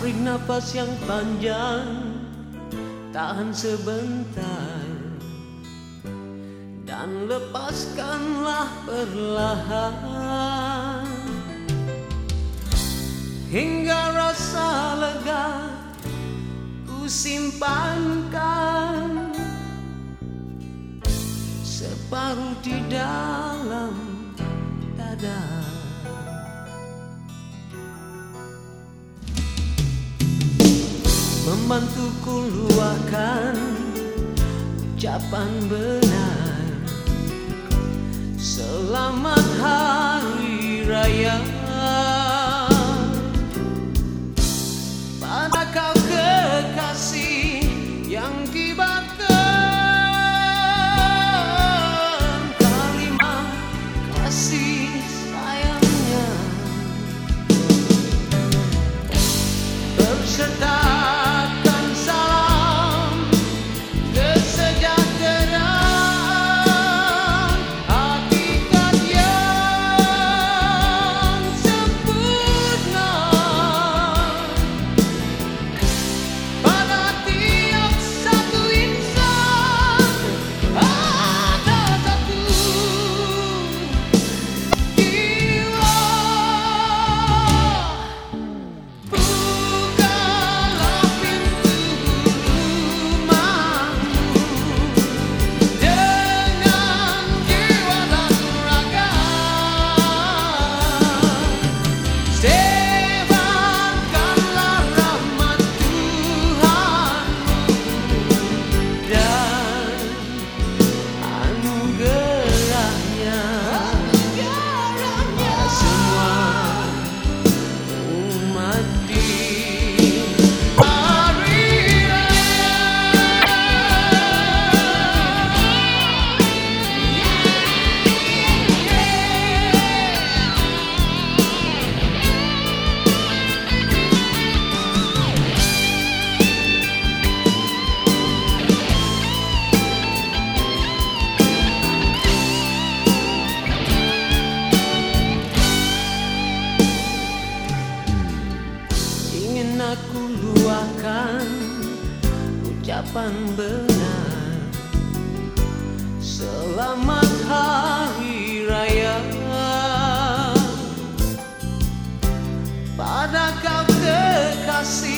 Tarik nafas yang panjang. Tahan sebentar. Dan lepaskanlah perlahan. Hingga rasa lega Ku simpankan. Separuh di dalam dada membantuku luahkan ucapan benar. Selamat Hari Raya luahkan ucapan benar. Selamat Hari Raya. Pada kau kekasih